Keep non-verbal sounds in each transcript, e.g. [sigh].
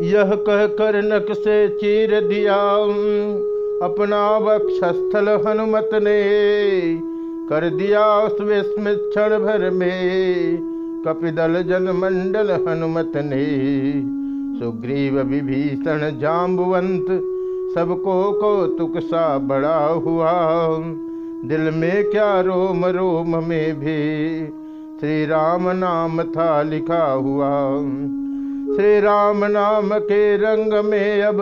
यह कह कर नक से चीर दिया अपना वक्षस्थल हनुमत ने। कर दिया उस विस्मित क्षण भर में, कपिदल जन मंडल हनुमत ने। सुग्रीव विभीषण जाम्बुवंत सबको कौतुक सा बड़ा हुआ। दिल में क्या रोम रोम में भी श्री राम नाम था लिखा हुआ। श्री राम नाम के रंग में अब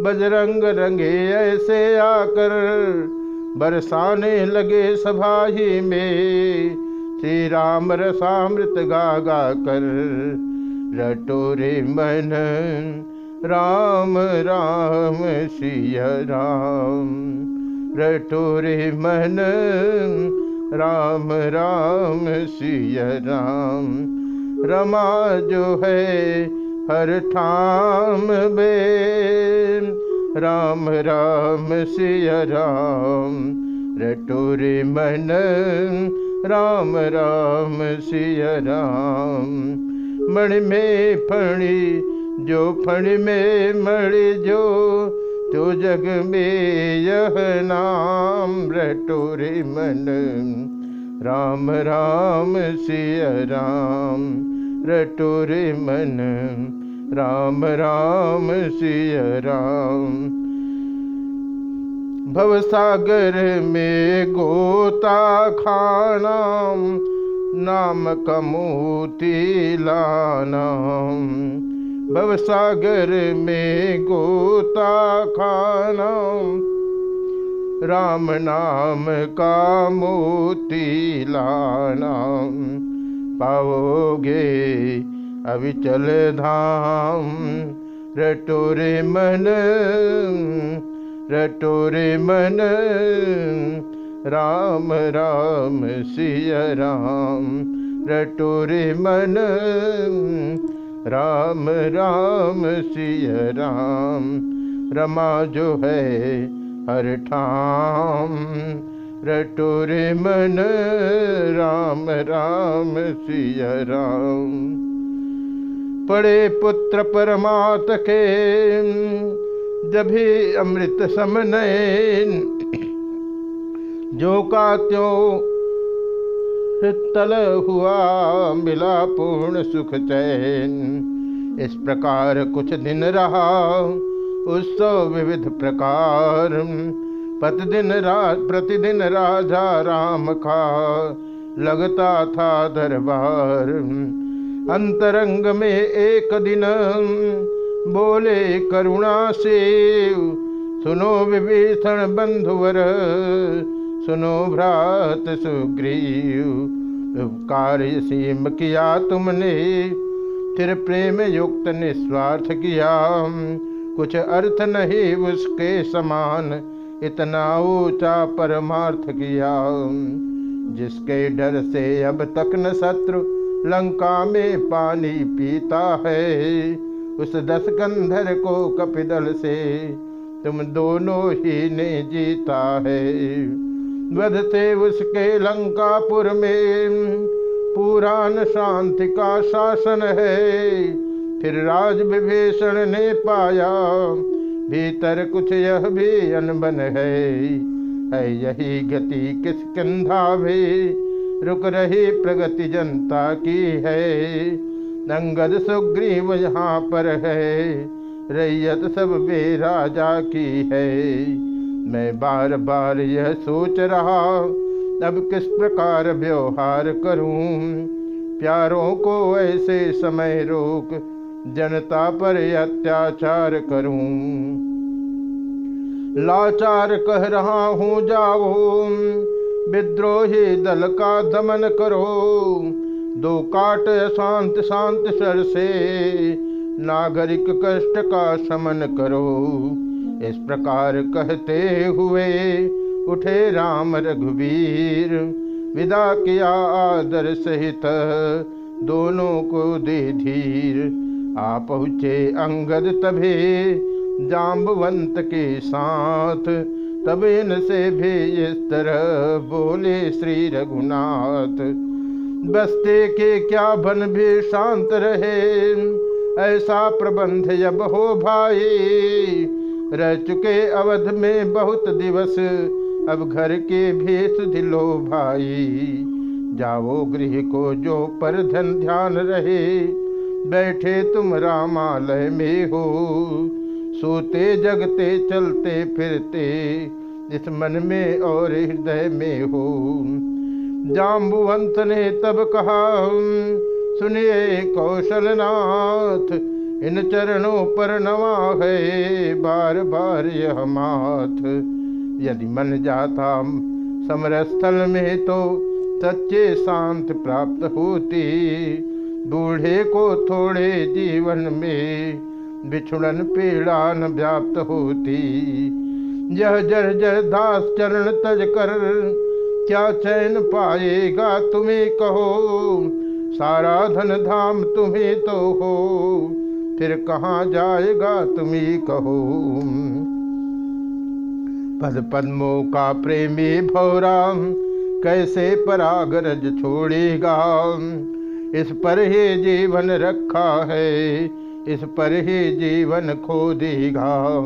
बजरंग रंगे ऐसे आकर बरसाने लगे सभा ही में। श्री राम रसामृत गा गा कर रटोरे मन। राम राम सिय राम। रटोरे मन। राम राम सिय राम। रमा जो है हर ठाम बे राम राम, सिय राम। रटोरे मन, राम राम, सिय राम। मण में फणी जो, फण में मणि जो तो जग में यह नाम। रटोरे मन, राम राम, सिय राम। रटोरे मन राम राम, सिय राम। भवसागर में गोता खाना नाम कमोती लाना भवसागर में गोता खाना राम नाम का मोती लाना पाओगे अविचल धाम, रटोरे मन रटोरे मन, राम राम, सिय राम, रटोरे मन, राम राम, सिय राम, रमा जो है हर ठाम, रटोरे मन, राम राम, सिय राम। पड़े पुत्र परमात के। जभी अमृत समनयन जो का त्यों तल हुआ, मिला पूर्ण सुख चैन। इस प्रकार कुछ दिन रहा, उत्सव विविध प्रकार। प्रतिदिन राज प्रतिदिन राजा राम का, लगता था दरबार। अंतरंग में एक दिन। बोले, करुणा से सुनो विभीषण बंधुवर, सुनो भ्रात सुग्रीव कार्य सीम किया तुमने, फिर प्रेम युक्त निस्वार्थ किया। कुछ अर्थ नहीं उसके समान, इतना ऊँचा परमार्थ किया। जिसके डर से अब तक न शत्रु लंका में पानी पीता है। उस दस गंधर को कपिदल से तुम दोनों ही ने जीता है। वध से उसके लंकापुर में पुरान शांति का शासन है। फिर राज विभीषण ने पाया, भीतर कुछ यह भी अनबन है। है यही गति किस कंधा भी रुक रही प्रगति जनता की है। नंगद सुग्रीव यहाँ पर है। रैयत सब बे राजा की है। मैं बार बार यह सोच रहा, अब किस प्रकार व्यवहार करूँ? प्यारों को ऐसे समय रोक, जनता पर अत्याचार करूँ। लाचार कह रहा हूँ, जाओ। विद्रोही दल का दमन करो। दो काट शांत शांत सर से नागरिक कष्ट का शमन करो। इस प्रकार कहते हुए उठे राम रघुवीर। विदा किया आदर सहित दोनों को दे धीर। आ पहुँचे अंगद तभी जाम्बवंत के साथ। तब इनसे भी इस तरह बोले श्री रघुनाथ। बस्ते के क्या बन भी शांत रहे? ऐसा प्रबंध जब हो भाई। रह चुके अवध में बहुत दिवस, अब घर के भेष दिलो भाई। जाओ गृह को जो पर धन ध्यान रहे, बैठे तुम रामालय में हो। सोते जगते चलते फिरते इस मन में और हृदय में हो। जाम्बुवंत ने तब कहा, सुनिए कौशलनाथ इन चरणों पर नवा है बार बार यह माथ। यदि मन जाता समरस्थल में तो सच्चे शांत प्राप्त होती। बूढ़े को थोड़े जीवन में बिछुड़न पीड़ा न व्याप्त होती। यह जर जर दास चरण तज कर। क्या चैन पाएगा तुम्हें कहो? सारा धन धाम तुम्हें तो हो। फिर कहाँ जाएगा तुम्हें कहो? पद पद्मों का प्रेमी भौराम कैसे परागरज छोड़ेगा? इस पर ही जीवन रखा है, इस पर ही जीवन खो देगा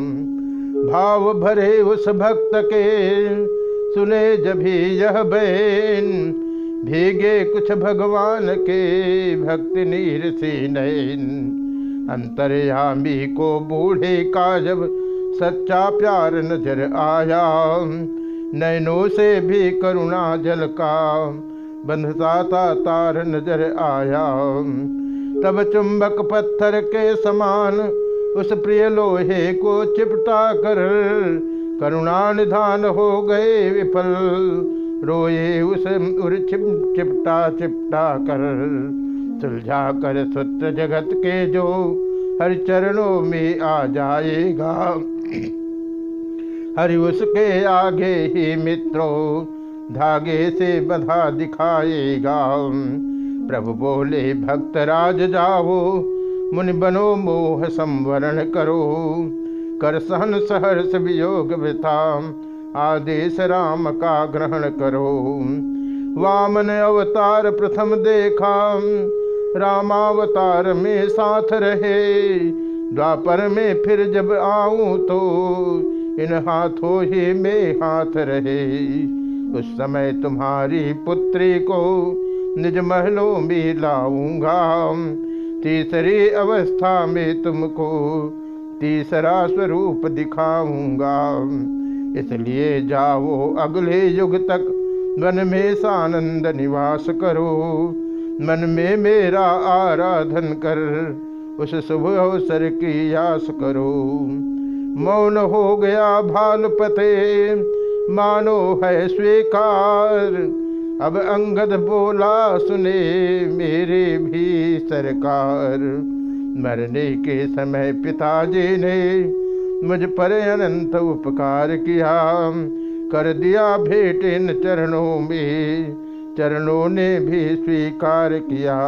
भाव भरे उस भक्त के। सुने जभी यह बैन, भीगे कुछ भगवान के भक्ति नीर से नैन अंतर्यामी को बूढ़े का जब सच्चा प्यार नज़र आया नैनों से भी करुणा जल का बंधता था तार नज़र आया। तब चुंबक पत्थर के समान उस प्रिय लोहे को चिपटा कर करुणा निधान हो गए विफल। रोए उस उर चिप चिपटा चिपटा कर सुलझा कर सूत्र जगत के जो हर चरणों में आ जाएगा। [clears throat] हरि उसके आगे ही मित्रों धागे से बधा दिखाएगा। प्रभु बोले, भक्त राज जाओ मुनि बनो मोह संवरण करो। कर सहन सहर्ष वियोग वृथा आदेश राम का ग्रहण करो। वामन अवतार प्रथम देखा रामावतार में साथ रहे। द्वापर में फिर जब आऊँ तो इन हाथों ही में हाथ रहे। उस समय तुम्हारी पुत्री को निज महलों में लाऊँगा। तीसरी अवस्था में तुमको तीसरा स्वरूप दिखाऊँगा। इसलिए जाओ अगले युग तक मन में सानंद निवास करो। मन में मेरा आराधन कर, उस शुभ अवसर की आस करो। मौन हो गया भाल पते मानो है स्वीकार। अब अंगद बोला, सुने मेरे भी सरकार। मरने के समय पिताजी ने मुझ पर अनंत उपकार किया। कर दिया भेंट इन चरणों में, चरणों ने भी स्वीकार किया।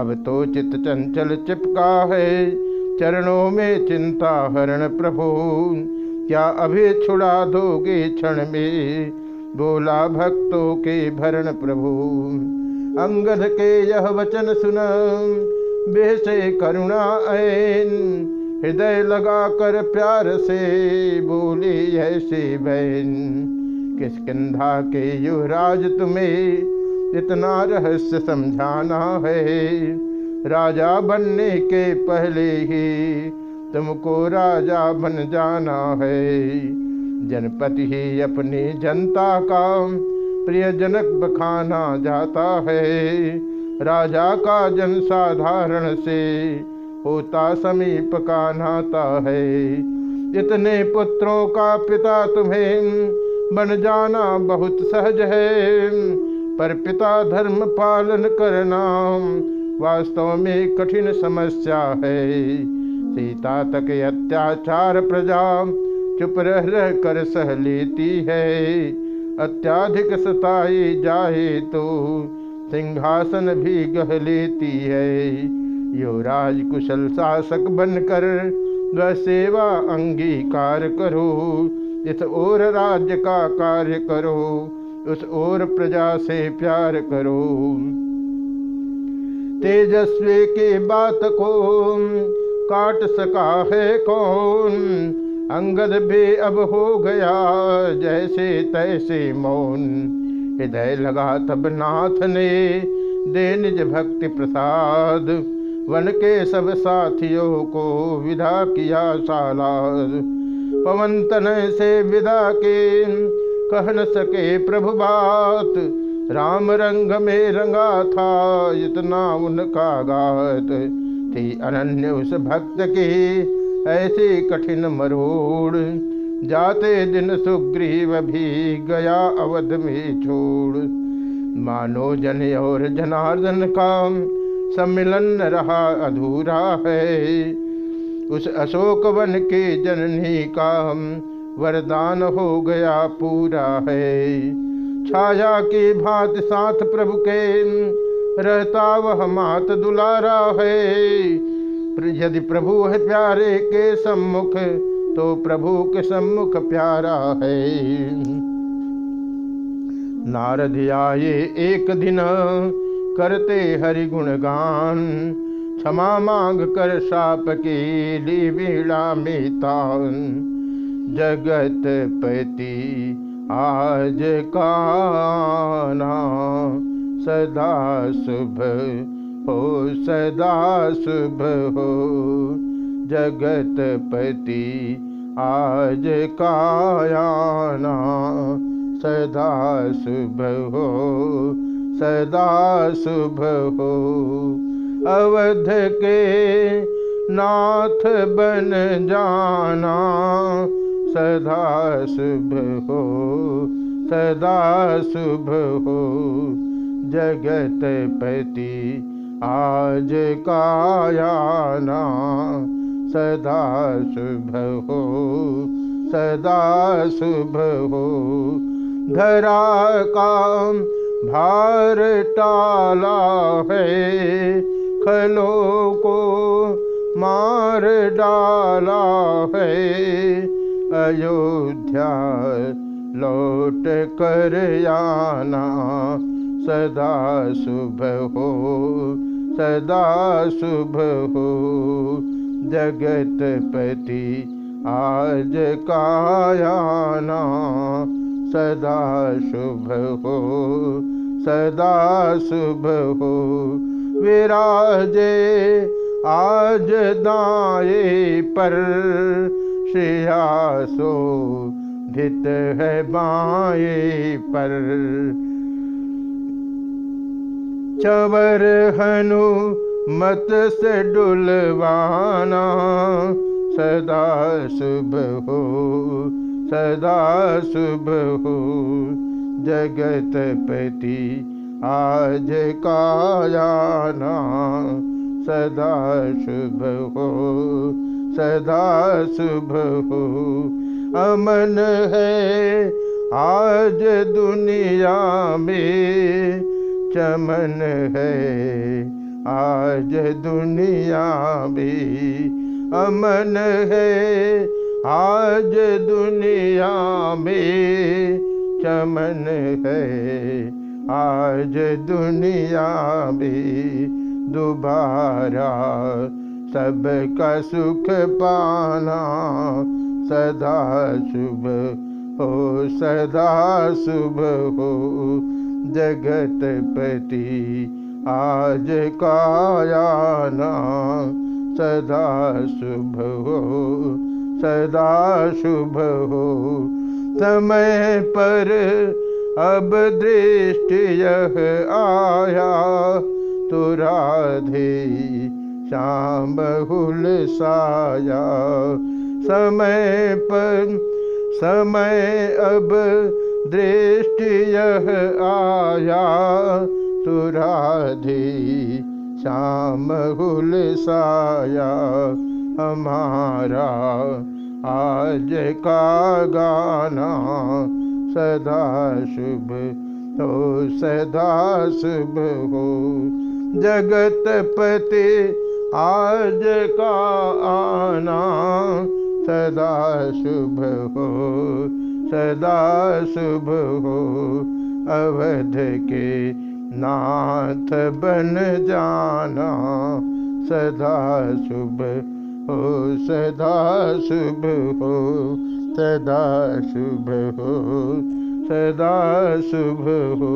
अब तो चित चंचल चिपका है, चरणों में चिंता हरण प्रभु। क्या अभी छुड़ा दोगे क्षण में बोला भक्तों के भरण प्रभु, अंगद के यह वचन सुन। बेसे करुणा ऐन, हृदय लगा कर प्यार से बोली ऐसे बहन किस कंधा के युवराज तुम्हें इतना रहस्य समझाना है? राजा बनने के पहले ही तुमको राजा बन जाना है। जनपति ही अपनी जनता का प्रिय जनक बखाना जाता है। राजा का जन साधारण से होता समीप का नाता है। इतने पुत्रों का पिता तुम्हें बन जाना बहुत सहज है। पर पिता धर्म पालन करना वास्तव में कठिन समस्या है। सीता तक अत्याचार प्रजा चुप रह रह कर सह लेती है। अत्याधिक सताई जाए तो सिंहासन भी गह लेती है। युवराज कुशल शासक बनकर वह सेवा अंगीकार करो। इस ओर राज्य का कार्य करो। उस ओर प्रजा से प्यार करो। तेजस्वी की बात को काट सका है कौन? अंगद भी अब हो गया, जैसे तैसे मौन। हृदय लगा तब नाथ ने दे निज भक्ति प्रसाद। वन के सब साथियों को विदा किया सालाद। पवन तन से विदा के, कह न सके प्रभु बात। राम रंग में रंगा था, इतना उनका गात। थी अनन्य उस भक्त की ऐसी कठिन मरोड़, जाते दिन सुग्रीव भी गया अवध में छोड़ मानो जन और जनार्दन का सम्मिलन रहा अधूरा है। उस अशोक वन के जननी का वरदान हो गया पूरा है। छाया के भात साथ प्रभु के, रहता वह मात दुलारा है। यदि प्रभु है प्यारे के सम्मुख तो प्रभु के सम्मुख प्यारा है। नारद आए एक दिन, करते हरि गुणगान क्षमा मांग कर साप की ली बीड़ा में तान। जगत पति आज काना सदा शुभ हो, सदा शुभ हो। जगत पति आज कायाना सदा शुभ हो, सदा शुभ हो। अवध के नाथ बन जाना, सदा शुभ हो, सदा शुभ हो। जगत पति आज कायाना सदा शुभ हो, सदा शुभ हो। धरा का भार टाला है, खलो को मार डाला है। अयोध्या लौट कर आना, सदा शुभ हो, सदा शुभ हो। जगत पति आज कायाना सदा शुभ हो, सदा शुभ हो। विराजे आज दाए पर श्रेयासो धित है बाए पर। चवर हनु मत से डुलवाना, सदा शुभ हो, सदा शुभ हो। जगत पति आज कायाना सदा शुभ हो, सदा शुभ हो। अमन है आज दुनिया में। चमन है आज दुनिया में। अमन है आज दुनिया में। चमन है आज दुनिया में। दोबारा सबका सुख पाना सदा शुभ हो, सदा शुभ हो। जगत पति आज कायाना सदा शुभ हो, सदा शुभ हो। समय पर अब दृष्टि यह आया तो राधे श्याम बहुल साया समय पर, समय अब दृष्टि यह आया। तो राधे श्याम हुल साया हमारा आज का गाना सदा शुभ हो सदा शुभ हो। जगत पति आज का आना सदा शुभ हो, सदा शुभ हो, अवध के नाथ बन जाना। सदा शुभ हो, सदा शुभ हो, सदा शुभ हो, सदा शुभ हो।